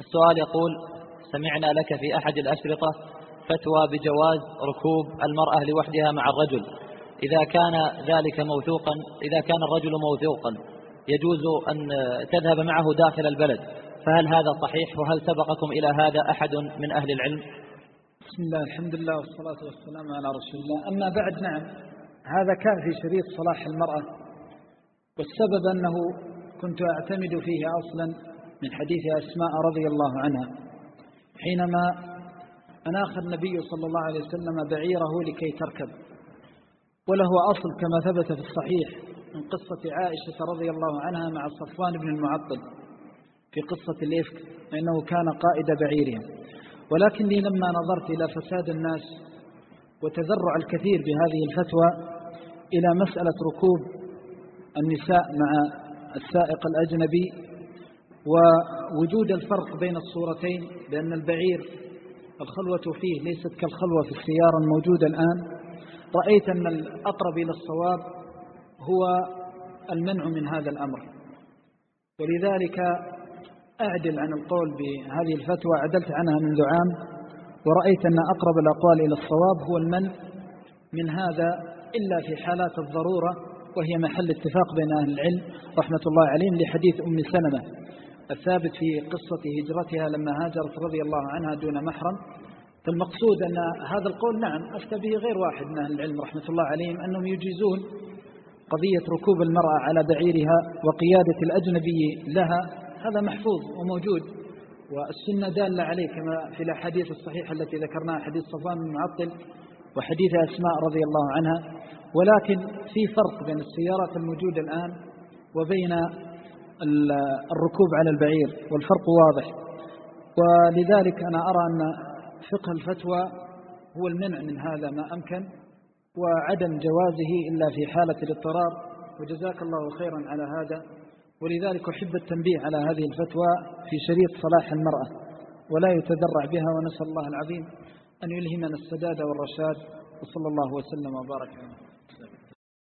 السؤال يقول سمعنا لك في أحد الأشرطة فتوى بجواز ركوب المرأة لوحدها مع الرجل. إذا كان ذلك موثوقا إذا كان الرجل موثوقا يجوز أن تذهب معه داخل البلد. فهل هذا صحيح؟ وهل سبقكم إلى هذا أحد من أهل العلم؟ بسم الله الحمد لله والصلاة والسلام على رسول الله. أما بعد نعم هذا كان في شريط صلاح المرأة. والسبب أنه كنت أعتمد فيه أصلا من حديث أسماء رضي الله عنها حينما أناخ النبي صلى الله عليه وسلم بعيره لكي تركب وله أصل كما ثبت في الصحيح من قصة عائشة رضي الله عنها مع صفوان بن المعطل في قصة الإفك لأنه كان قائد بعيرهم. ولكني لما نظرت إلى فساد الناس وتذرع الكثير بهذه الفتوى إلى مسألة ركوب النساء مع السائق الأجنبي ووجود الفرق بين الصورتين لأن البعير الخلوة فيه ليست كالخلوة في السيارة الموجودة الآن. رأيت أن الأقرب إلى الصواب هو المنع من هذا الأمر. ولذلك أعدل عن القول بهذه الفتوى عدلت عنها منذ عام ورأيت أن أقرب الأقوال إلى الصواب هو المنع من هذا إلا في حالات الضرورة وهي محل اتفاق بين أهل العلم. رحمة الله عليهم لحديث أم سلمة. الثابت في قصة هجرتها لما هاجرت رضي الله عنها دون محرم. فالمقصود أن هذا القول نعم أفتى به غير واحد من أهل العلم رحمة الله عليهم أنهم يجيزون قضية ركوب المرأة على بعيرها وقيادة الأجنبي لها. هذا محفوظ وموجود والسنة دالة عليه كما في الأحاديث الصحيحة التي ذكرناها حديث صفان المعطل وحديث أسماء رضي الله عنها. ولكن في فرق بين السيارات الموجودة الآن وبين الركوب على البعير والفرق واضح. ولذلك أنا أرى أن فقه الفتوى هو المنع من هذا ما أمكن وعدم جوازه إلا في حالة الاضطرار وجزاك الله خيرا على هذا. ولذلك أحب التنبيه على هذه الفتوى في شريط صلاح المرأة ولا يتذرع بها ونسأل الله العظيم أن يلهمنا السداد والرشاد وصلى الله وسلم وبارك عليه.